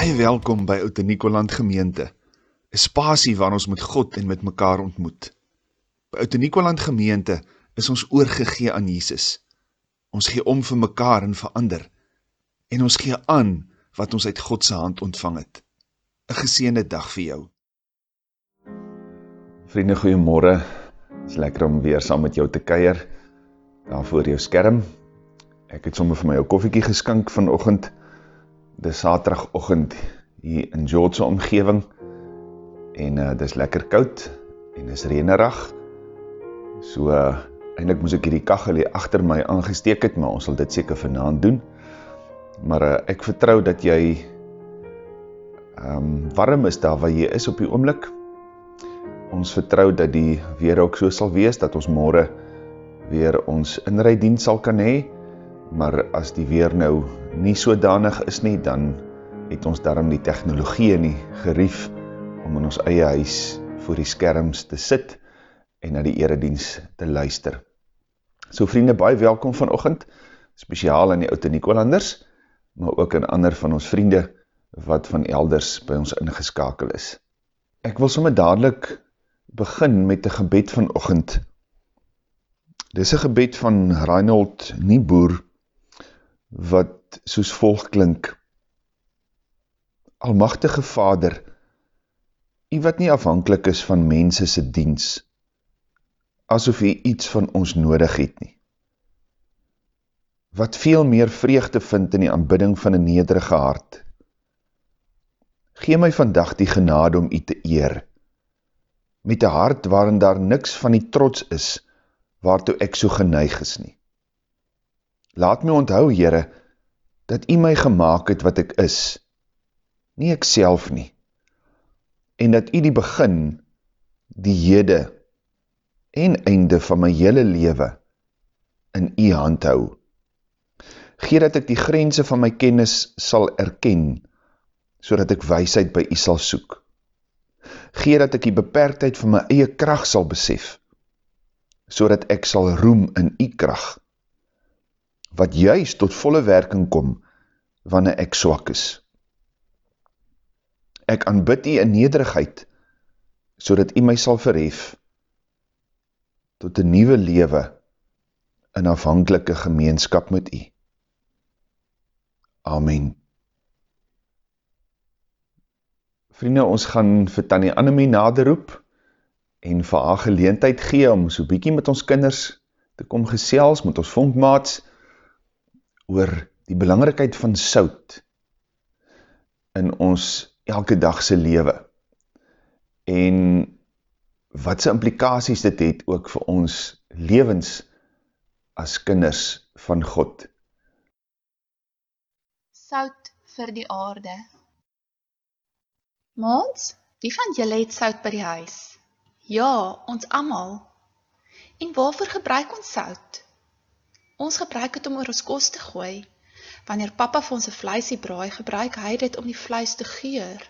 Baie welkom by Oute Nikoland Gemeente. 'n Spasie waar ons met God en met mekaar ontmoet. By Oute Nikoland Gemeente is ons oorgegee aan Jesus. Ons gee om vir mekaar en vir ander en ons gee aan wat ons uit God se hand ontvang het. 'n Geseënde dag vir jou. Vriende, goeiemôre. Dit is lekker om weer saam met jou te kuier daar voor jou skerm. Ek het sommer vir my 'n koffietjie geskink vanoggend dis saterdagoggend hier in George se omgewing en uh, dis lekker koud en is reënerig. So uh, eintlik moes ek hierdie kaggel hier agter my aangesteek het, maar ons sal dit seker vanaand doen. Maar uh, ek vertrou dat jy ehm um, warm is daar waar jy is op die oomblik. Ons vertrou dat die weer ook so sal wees dat ons môre weer ons inrydiens sal kan hê maar as die weer nou nie sodanig is nie, dan het ons daarom die tegnologie nie gerief om in ons eie huis voor die skerms te sit en na die erediens te luister. So vriende, baie welkom vanoggend, spesiaal aan die Oute Nikolanders, maar ook aan ander van ons vriende wat van elders by ons ingeskakel is. Ek wil sommer dadelik begin met 'n gebed vanoggend. Dis 'n gebed van Reinhold Nieboer wat soos volg klink. Almachtige Vader, U wat nie afhankelijk is van mense se diens, asof U iets van ons nodig het nie. Wat veel meer vreugde vind in die aanbidding van een nederige hart. Gee my vandag die genade om U te eer, met een hart waarin daar niks van die trots is, waartoe ek so geneig is nie. Laat my onthou, Heere, dat U my gemaakt het wat ek is, nie ek self nie, en dat U die begin, die hede en einde van my hele lewe in U hand hou. Gee dat ek die grense van my kennis sal erken, so dat ek weisheid by U sal soek. Gee dat ek die beperktheid van my eie kracht sal besef, so dat ek sal roem in U kracht wat juist tot volle werking kom, wanneer ek swak is. Ek aanbid u in nederigheid, so dat u my sal verhef, tot een nieuwe lewe, in afhankelike gemeenskap met u. Amen. Vrienden, ons gaan vir Tanny Annemie naderoep, en vir haar geleentheid gee, om so bykie met ons kinders te kom gesels, met ons vonkmaats, oor die belangrikheid van sout in ons elke dagse lewe en wat sy implikaties dit het ook vir ons levens as kinders van God. Sout vir die aarde Maats, wie van julle het sout by die huis? Ja, ons amal. En waarvoor gebruik ons sout? Ons gebruik het om oor ons kos te gooi. Wanneer papa vir ons 'n vleisie braai, gebruik hy dit om die vleis te geur.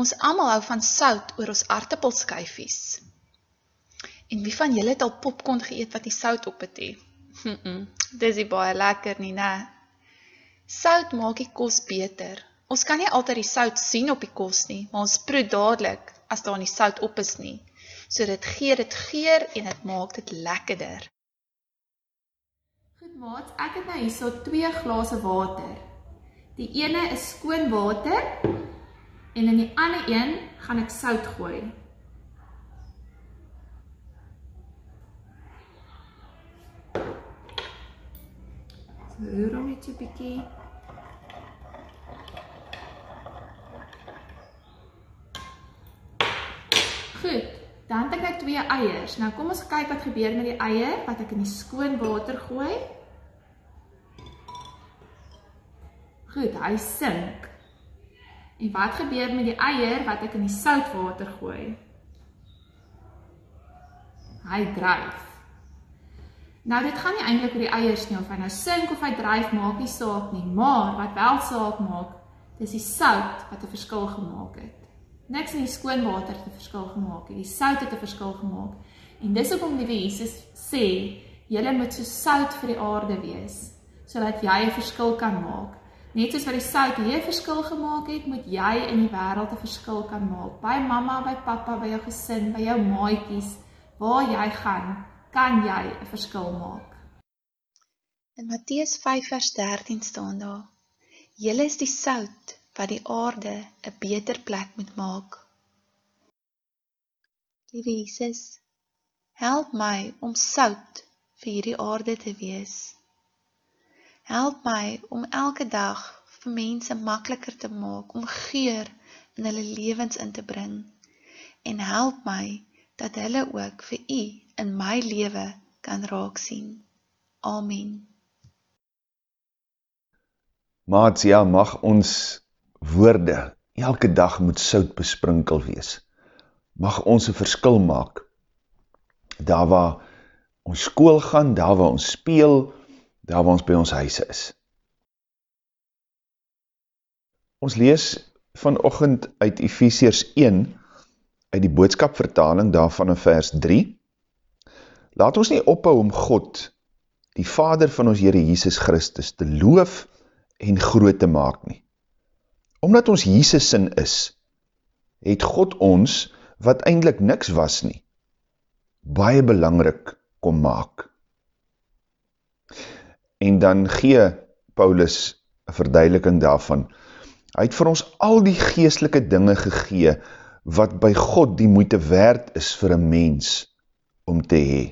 Ons almal hou van sout oor ons aartappelskyfies. En wie van julle het al popcorn geëet wat nie sout op het nie? Dis nie baie lekker nie, né? Sout maak die kos beter. Ons kan nie altyd die sout sien op die kos nie, maar ons proe dadelik as daar nie sout op is nie. So dit gee dit geur en dit maak dit lekkerder. Maats, ek het nou hierso twee glase water. Die ene is skoon water en in die ander een gaan ek sout gooi. So roer hom net so 'n bietjie. Goed. Dan het ek nou twee eiers. Nou kom ons kyk wat gebeur met die eier wat ek in die skoon water gooi. Goed, hy sink. En wat gebeur met die eier wat ek in die soutwater gooi? Hy dryf. Nou dit gaan nie eintlik oor die eiers nie of hy nou sink of hy dryf maak nie saak nie, maar wat wel saak maak, dis die sout wat 'n verskil gemaak het niks in die skoon water te verskil gemaak het. Die sout het 'n verskil gemaak. En dis hoekom die Jesus sê, julle moet so sout vir die aarde wees sodat jy 'n verskil kan maak. Net soos wat die sout hier verskil gemaak het, moet jy in die wêreld 'n verskil kan maak. By mamma, by pappa, by jou gesin, by jou maatjies, waar jy gaan, kan jy 'n verskil maak. In Matteus 5 vers 13 staan daar: Julle is die sout wat die aarde 'n beter plek moet maak. Liewe Jesus, help my om sout vir hierdie aarde te wees. Help my om elke dag vir mense makliker te maak om geur in hulle lewens in te bring en help my dat hulle ook vir U in my lewe kan raak sien. Amen. Maats, ja, mag ons woorde elke dag moet sout besprinkel wees. Mag ons 'n verskil maak. Daar waar ons skool gaan, daar waar ons speel, daar waar ons by ons huise is. Ons lees vanochtend uit Ephesians 1, uit die boodskapvertaling daarvan in vers 3. Laat ons nie ophou om God, die Vader van ons Heere Jesus Christus, te loof en groot te maak nie. Omdat ons Jesus sin is, het God ons, wat eindelijk niks was nie, baie belangrik kom maak. En dan gee Paulus een verduideliking daarvan. Hy het vir ons al die geestelike dinge gegee wat by God die moeite werd is vir een mens om te hee.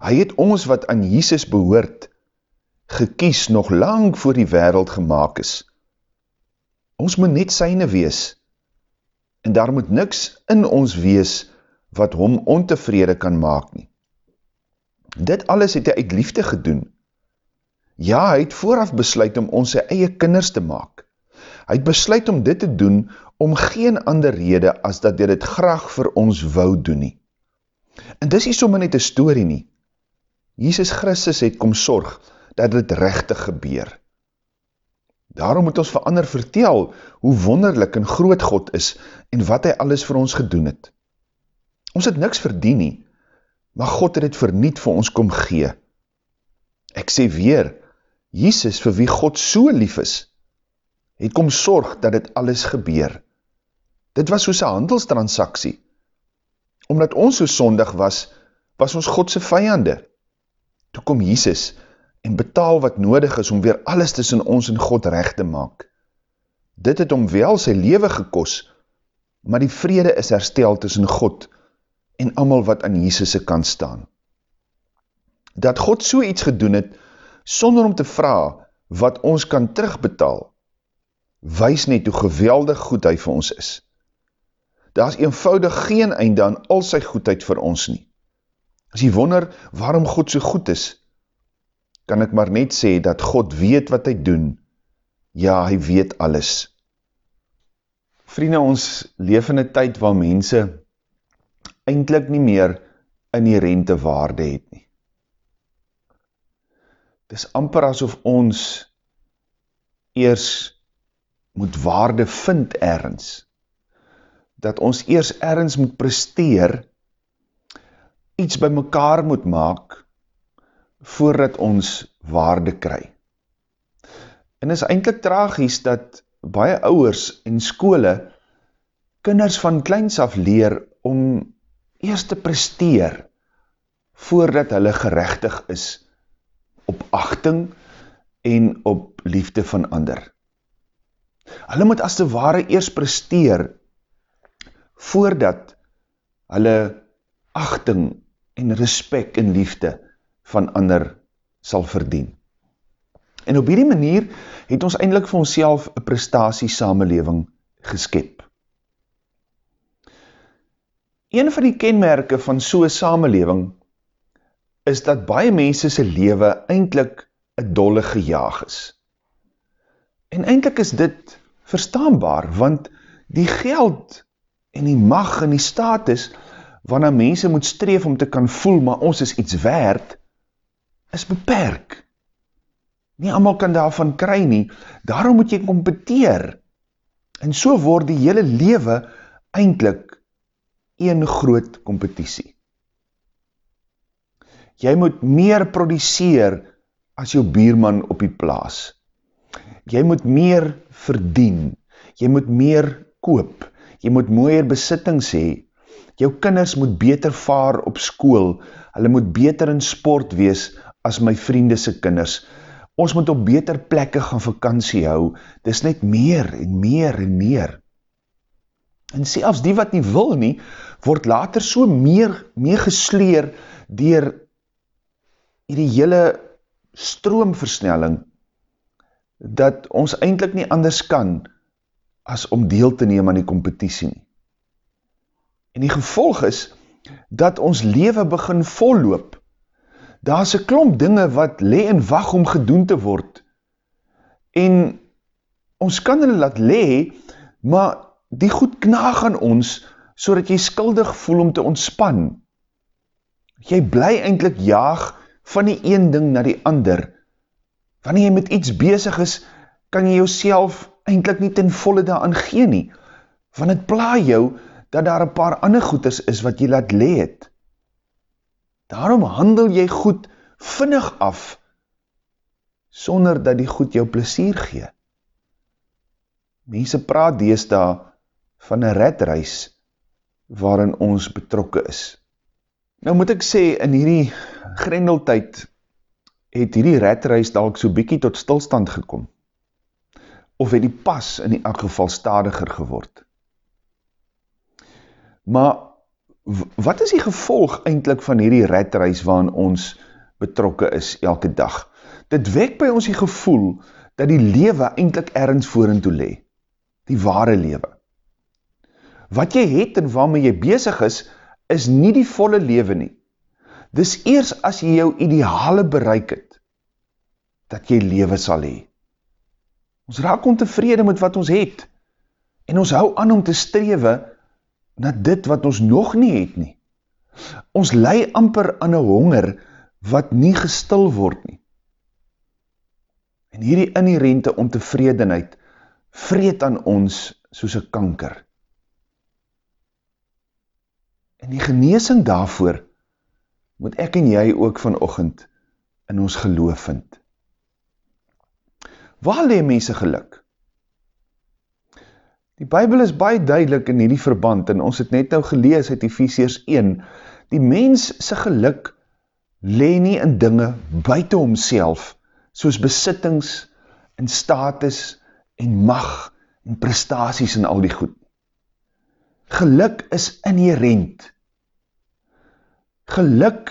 Hy het ons wat aan Jesus behoort gekies nog lang voor die wereld gemaakt is. Ons moet net syne wees en daar moet niks in ons wees wat hom ontevrede kan maak nie. Dit alles het hy uit liefde gedoen. Ja, hy het vooraf besluit om ons sy eie kinders te maak. Hy het besluit om dit te doen om geen ander rede as dat hy dit graag vir ons wou doen nie. En dis nie sommer net een story nie. Jesus Christus het kom sorg dat dit rechtig gebeur. Daarom moet ons vir ander vertel hoe wonderlik en groot God is en wat hy alles vir ons gedoen het. Ons het niks verdien nie, maar God het het verniet vir ons kom gee. Ek sê weer, Jesus vir wie God so lief is, het kom sorg dat dit alles gebeur. Dit was soos een handelstransaksie. Omdat ons so sondig was, was ons Godse vijande. Toe kom Jesus en betaal wat nodig is om weer alles tussen ons en God recht te maak. Dit het om wel sy leven gekos, maar die vrede is herstel tussen God en amal wat aan Jesus' kant staan. Dat God so iets gedoen het, sonder om te vraag wat ons kan terugbetaal, wys net hoe geweldig goed hy vir ons is. Daar is eenvoudig geen einde aan al sy goedheid vir ons nie. As jy wonder waarom God so goed is, kan ek maar net sê dat God weet wat hy doen. Ja, hy weet alles. Vrienden, ons leef in een tyd waar mense eindelijk nie meer inherente waarde het nie. Het is amper asof ons eers moet waarde vind ergens, dat ons eers ergens moet presteer, iets by mekaar moet maak, voordat ons waarde kry. En is eindelijk tragies dat baie ouwers en skole kinders van kleins af leer om eers te presteer voordat hulle gerechtig is op achting en op liefde van ander. Hulle moet as te ware eers presteer voordat hulle achting en respect en liefde van ander sal verdien. En op hierdie manier het ons eindelijk vir ons een prestatie samenleving geskep. Een van die kenmerke van so'n samenleving is dat baie mense sy lewe eindelijk een dolle gejaag is. En eindelijk is dit verstaanbaar, want die geld en die mag en die status waarna mense moet streef om te kan voel, maar ons is iets werd, is beperk. Nie allemaal kan daarvan kry nie, daarom moet jy competeer. En so word die hele lewe eindelijk een groot competitie. Jy moet meer produceer as jou bierman op die plaas. Jy moet meer verdien. Jy moet meer koop. Jy moet mooier besittings hê. Jou kinders moet beter vaar op skool. Hulle moet beter in sport wees as my vriende se kinders. Ons moet op beter plekke gaan vakansie hou. Dis net meer en meer en meer. En selfs die wat nie wil nie, word later so meer meegesleer deur hierdie hele stroomversnelling dat ons eintlik nie anders kan as om deel te neem aan die kompetisie nie. En die gevolg is dat ons lewe begin volloop. Daar's 'n klomp dinge wat lê en wag om gedoen te word. En ons kan hulle laat lê, maar die goed knaag aan ons sodat jy skuldig voel om te ontspan. Jy bly eintlik jaag van die een ding na die ander Wanneer jy met iets bezig is, kan jy jouself eintlik nie ten volle daaraan gee nie, want het pla jou dat daar een paar ander goeders is wat jy laat leed. Daarom handel jy goed vinnig af, sonder dat die goed jou plesier gee. Mense praat deesdae van een redreis waarin ons betrokke is. Nou moet ek sê, in hierdie grendeltijd het hierdie redreis dalk so bykie tot stilstand gekom? Of het die pas in die geval stadiger geword? Maar wat is die gevolg eindelijk van hierdie redreis waarin ons betrokke is elke dag? Dit wek by ons die gevoel dat die lewe eindelijk ergens voorin toe le. Die ware lewe. Wat jy het en waarmee jy bezig is, is nie die volle lewe nie. Dis eers as jy jou ideale bereik het, dat jy lewe sal hee. Ons raak ontevrede met wat ons het, en ons hou aan om te strewe na dit wat ons nog nie het nie. Ons lei amper aan een honger wat nie gestil word nie. En hierdie inherente ontevredenheid vreet aan ons soos een kanker. En die geneesing daarvoor moet ek en jy ook vanochtend in ons geloof vind. Waar lee mense geluk? Die Bijbel is baie duidelik in hierdie verband en ons het net nou gelees uit Ephesians 1. Die mens sy geluk lee nie in dinge buiten homself, soos besittings en status en mag en prestaties en al die goed. Geluk is inherent. Geluk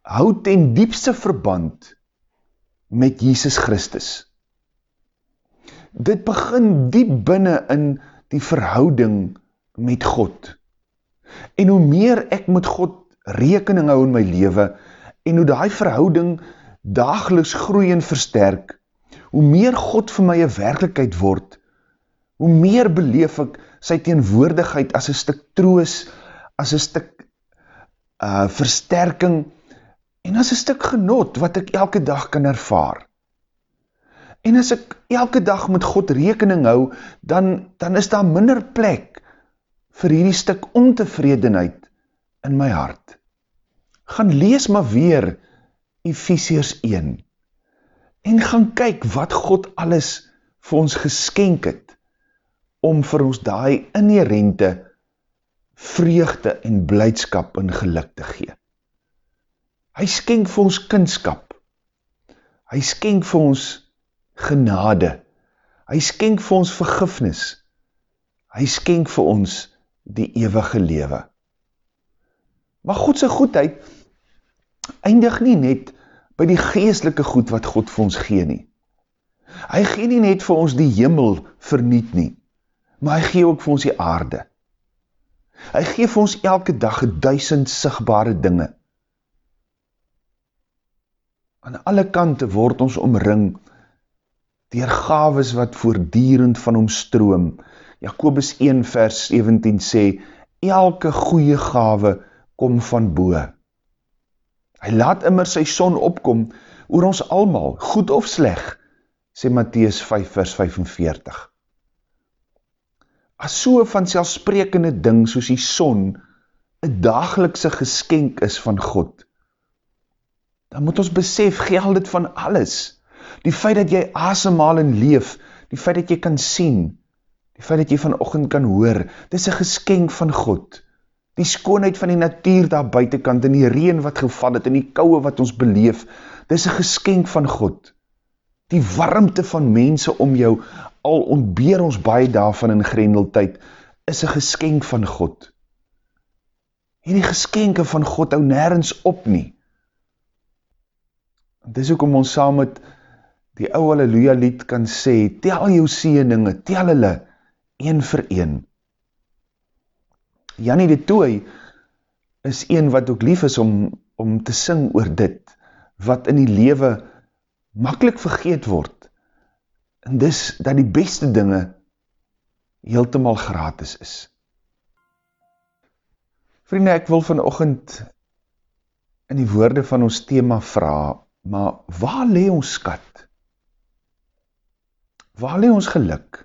houd ten diepste verband met Jesus Christus. Dit begin diep binne in die verhouding met God. En hoe meer ek met God rekening hou in my leven, en hoe die verhouding dageliks groei en versterk, hoe meer God vir my een werkelijkheid word, hoe meer beleef ek sy teenwoordigheid as een stuk troos, as een stuk uh, versterking, en as een stuk genot wat ek elke dag kan ervaar. En as ek elke dag met God rekening hou, dan, dan is daar minder plek vir hierdie stuk ontevredenheid in my hart. Gaan lees maar weer Ephesians 1 en gaan kyk wat God alles vir ons geskenk het om vir ons daai inherente vreugde en blydskap en geluk te gee. Hy skenk vir ons kunskap. Hy skenk vir ons genade. Hy skenk vir ons vergifnis. Hy skenk vir ons die ewige lewe. Maar God se goedheid eindig nie net by die geestelike goed wat God vir ons gee nie. Hy gee nie net vir ons die hemel verniet nie, maar hy gee ook vir ons die aarde. Hy gee vir ons elke dag duisend sigbare dinge Aan alle kante word ons omring dier gaves wat voordierend van hom stroom. Jacobus 1 vers 17 sê, elke goeie gave kom van boe. Hy laat immer sy son opkom oor ons almal, goed of sleg, sê Matthäus 5 vers 45. As so van selfsprekende ding soos die son, een dagelikse geskenk is van God, dan moet ons besef, geld het van alles. die feit dat jy asemhaal en leef, die feit dat jy kan sien, die feit dat jy vanochtend kan hoor, dit is een geskenk van God, die skoonheid van die natuur daar buitenkant, en die reen wat geval het, en die kouwe wat ons beleef, dit is een geskenk van God, die warmte van mense om jou, al ontbeer ons baie daarvan in grendeltijd, is een geskenk van God. Hierdie geskenke van God hou nergens op nie. Dit is ook om ons saam met die ou halleluja lied kan sê, tel jou sieninge, tel hulle, een vir een. Jannie de Tooi is een wat ook lief is om, om te sing oor dit, wat in die lewe makkelijk vergeet word, en dis dat die beste dinge heeltemal gratis is. Vriende, ek wil vanochtend in die woorde van ons thema vraag, maar waar lee ons skat? Waar lee ons geluk?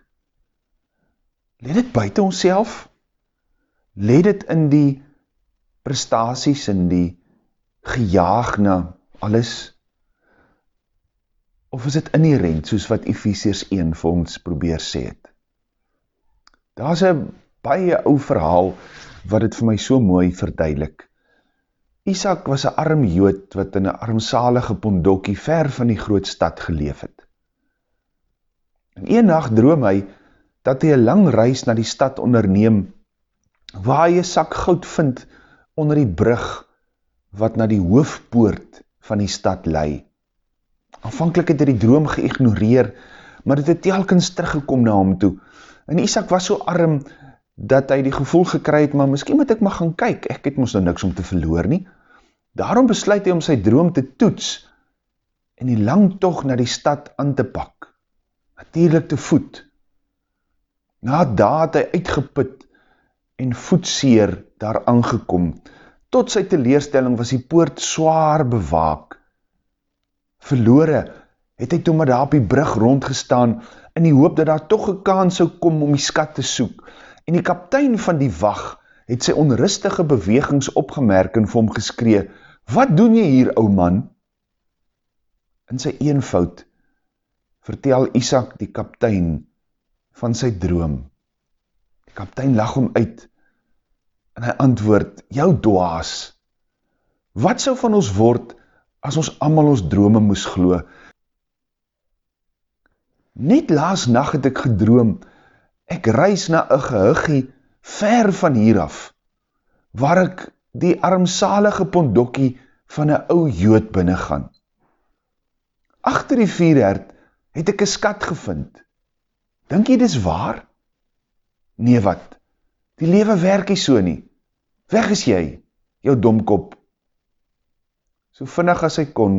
Lee dit buiten ons self? Lee dit in die prestaties, in die gejaag na alles? Of is dit inherent, soos wat Ephesians 1 vir ons probeer sê het? Daar is een baie ou verhaal, wat het vir my so mooi verduidelik. Isaac was een arm jood, wat in een armsalige pondokkie ver van die groot stad geleef het. En een nacht droom hy, dat hy een lang reis na die stad onderneem, waar hy een sak goud vind onder die brug, wat na die hoofpoort van die stad lei. Aanvankelijk het hy die droom geïgnoreer, maar het het telkens teruggekom na hom toe. En Isaac was so arm, dat hy die gevoel gekry het, maar miskien moet ek maar gaan kyk, ek het ons nou niks om te verloor nie. Daarom besluit hy om sy droom te toets, en die lang toch na die stad aan te pak, natuurlijk te voet. Na daad hy uitgeput en voetseer daar aangekom, tot sy teleerstelling was die poort zwaar bewaak, verloore, het hy toe maar daar op die brug rondgestaan, in die hoop dat daar toch een kans sou kom om die skat te soek, en die kaptein van die wacht het sy onrustige bewegings opgemerk en vir hom geskree, wat doen jy hier, ou man? In sy eenvoud vertel Isaac die kaptein van sy droom. Die kaptein lag hom uit en hy antwoord, jou dwaas, wat sou van ons word as ons allemaal ons drome moes glo. Net laas nacht het ek gedroom, ek reis na een gehuggie ver van hieraf, waar ek die armsalige pondokkie van een ou jood binnen gaan. Achter die vierherd het ek een skat gevind. Dink jy dis waar? Nee wat, die lewe werk jy so nie. Weg is jy, jou domkop, So vinnig as hy kon,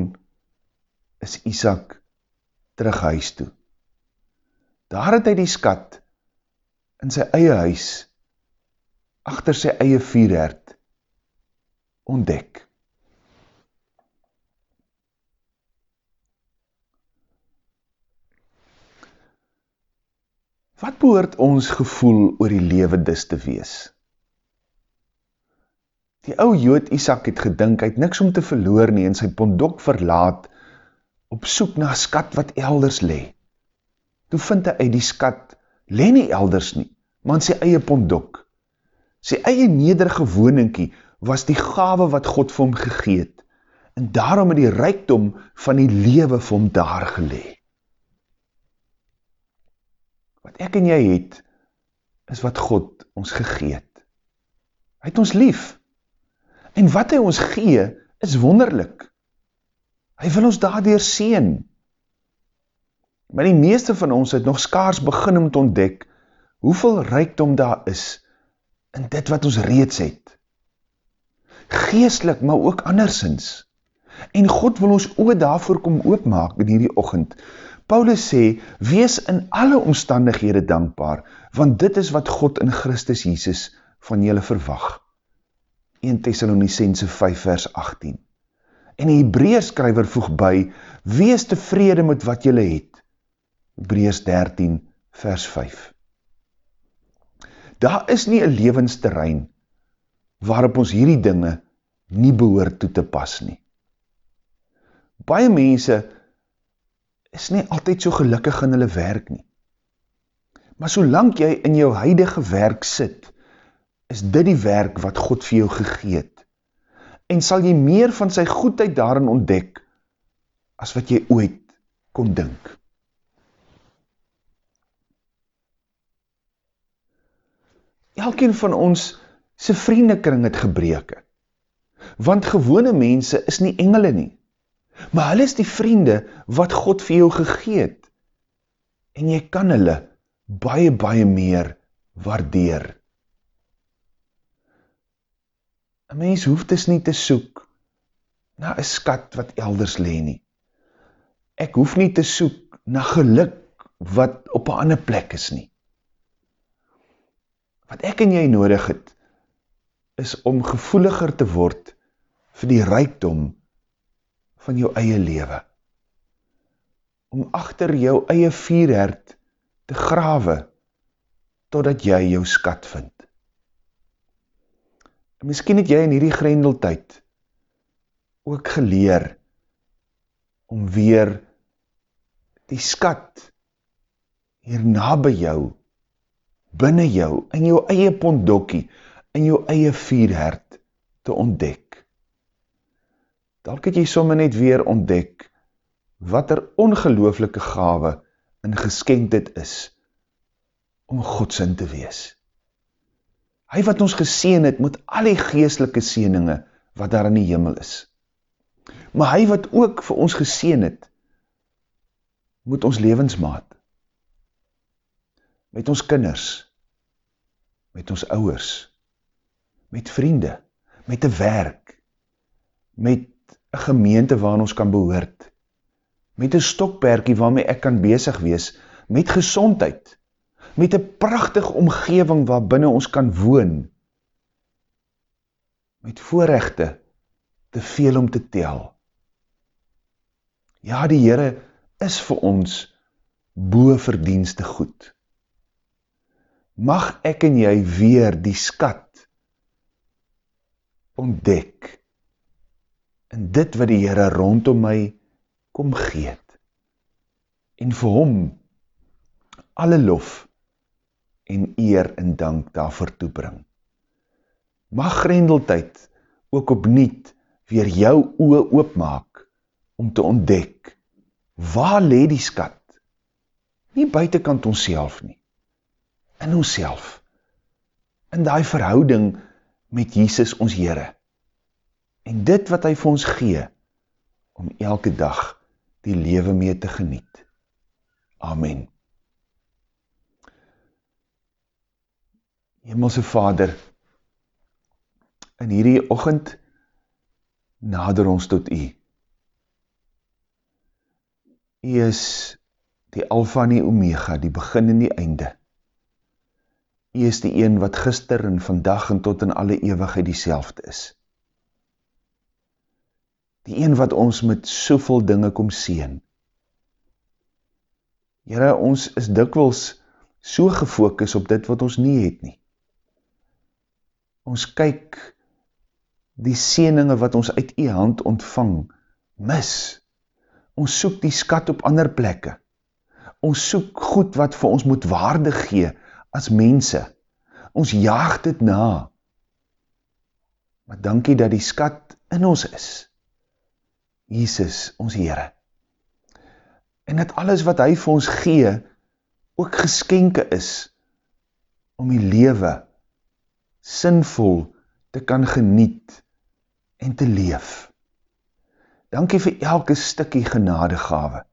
is Isaac terug huis toe. Daar het hy die skat in sy eie huis, achter sy eie vierherd, ontdek. Wat behoort ons gevoel oor die lewe dis te wees? Die ou jood Isaac het gedink, hy het niks om te verloor nie en sy pondok verlaat op soek na skat wat elders le. Toe vind hy die skat, le nie elders nie, maar in sy eie pondok. Sy eie nederige woninkie was die gave wat God vir hom gegeet en daarom het die rijkdom van die lewe vir hom daar gele. Wat ek en jy het, is wat God ons gegeet. Hy het ons lief, En wat hy ons gee, is wonderlik. Hy wil ons daardoor seen. Maar die meeste van ons het nog skaars begin om te ontdek, hoeveel rijkdom daar is, in dit wat ons reeds het. Geestelik, maar ook andersins. En God wil ons oor daarvoor kom oopmaak in hierdie ochend. Paulus sê, wees in alle omstandighede dankbaar, want dit is wat God in Christus Jesus van julle verwacht. 1 Thessalonicense 5 vers 18. En die Hebreeus skryver voeg by, wees tevrede met wat jylle het. Hebreeus 13 vers 5. Daar is nie een levensterrein waarop ons hierdie dinge nie behoor toe te pas nie. Baie mense is nie altyd so gelukkig in hulle werk nie. Maar solank jy in jou huidige werk sit, is dit die werk wat God vir jou gegeet. En sal jy meer van sy goedheid daarin ontdek, as wat jy ooit kon dink. Elkeen van ons sy vriendekring het gebreke. Want gewone mense is nie engele nie. Maar hulle is die vriende wat God vir jou gegeet. En jy kan hulle baie, baie meer waardeer. Een mens hoef dus nie te soek na een skat wat elders lee nie. Ek hoef nie te soek na geluk wat op een ander plek is nie. Wat ek en jy nodig het, is om gevoeliger te word vir die rijkdom van jou eie lewe. Om achter jou eie vierherd te grawe, totdat jy jou skat vind. En miskien het jy in hierdie grendeltijd ook geleer om weer die skat hier na by jou, binnen jou, in jou eie pondokkie, in jou eie vierherd te ontdek. Dalk het jy somme net weer ontdek wat er ongelooflike gave in geskenktheid is om Godsin te wees. Hy wat ons geseen het met al die geestelike seeninge wat daar in die hemel is. Maar hy wat ook vir ons geseen het moet ons levensmaat met ons kinders. Met ons ouers. Met vriende. Met 'n werk. Met 'n gemeente waarin ons kan behoort, met 'n stokperkie waarmee ek kan besig wees, met gesondheid, met 'n pragtige omgewing waar binne ons kan woon, met voorregte te veel om te tel. Ja, die Here is vir ons bo verdienste goed. Mag ek en jy weer die skat ontdek in dit wat die Heere rondom my kom geet, en vir hom alle lof en eer en dank daarvoor toebring. Mag grendeltijd ook opniet weer jou oe oopmaak om te ontdek, waar le die skat? Nie buitenkant ons nie, in ons in die verhouding met Jesus ons Heere, en dit wat hy vir ons gee, om elke dag die lewe mee te geniet. Amen. Hemelse Vader, in hierdie ochend nader ons tot U. U is die Alpha en die Omega, die begin en die einde. U is die een wat gister en vandag en tot in alle eeuwigheid die selfde is die een wat ons met soveel dinge kom sien. Here, ons is dikwels so gefokus op dit wat ons nie het nie. Ons kyk die seninge wat ons uit u hand ontvang, mis. Ons soek die skat op ander plekke. Ons soek goed wat vir ons moet waarde gee as mense. Ons jaag dit na. Maar dankie dat die skat in ons is. Jesus, ons Heere. En dat alles wat hy vir ons gee, ook geskenke is, om die lewe sinvol te kan geniet en te leef. Dankie vir elke stikkie genadegave.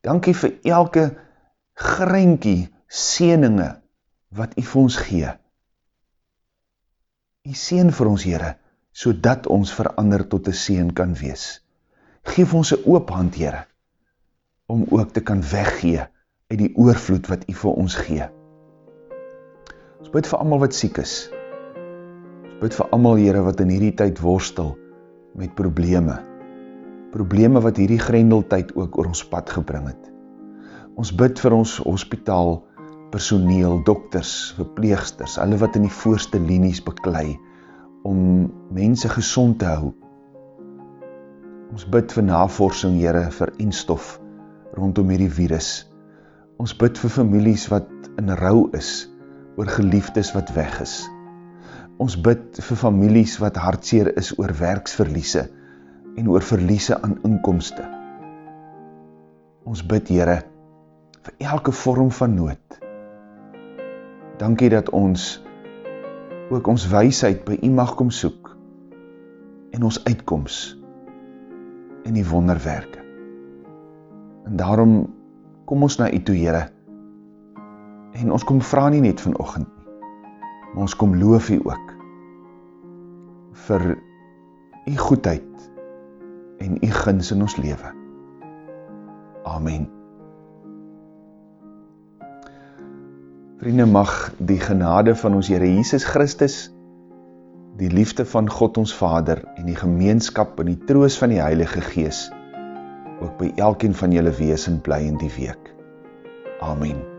Dankie vir elke greinkie seninge wat u vir ons gee. U seen vir ons, Heere, so dat ons verander tot een seen kan wees geef ons een oop hand, Heere, om ook te kan weggee uit die oorvloed wat U vir ons gee. Ons bid vir allemaal wat siek is. Bid vir allemaal, Heere, wat in hierdie tyd worstel met probleme. Probleme wat hierdie grendeltijd ook oor ons pad gebring het. Ons bid vir ons hospitaal, personeel, dokters, verpleegsters, alle wat in die voorste linies beklei, om mense gezond te hou, Ons bid vir navorsing, Here, vir enstof rondom hierdie virus. Ons bid vir families wat in rouw is, oor geliefdes wat weg is. Ons bid vir families wat hartseer is oor werksverliese en oor verliese aan inkomste. Ons bid, Heere, vir elke vorm van nood. Dankie dat ons ook ons wysheid by U mag kom soek en ons uitkoms en die wonderwerke. En daarom kom ons na U toe, Here. En ons kom vra nie net vanoggend maar ons kom loof U ook vir U goedheid en U guns in ons lewe. Amen. Vriende, mag die genade van ons Here Jesus Christus, die liefde van God ons Vader en die gemeenskap en die troos van die Heilige Gees ook by elkeen van julle wees en bly in die week. Amen.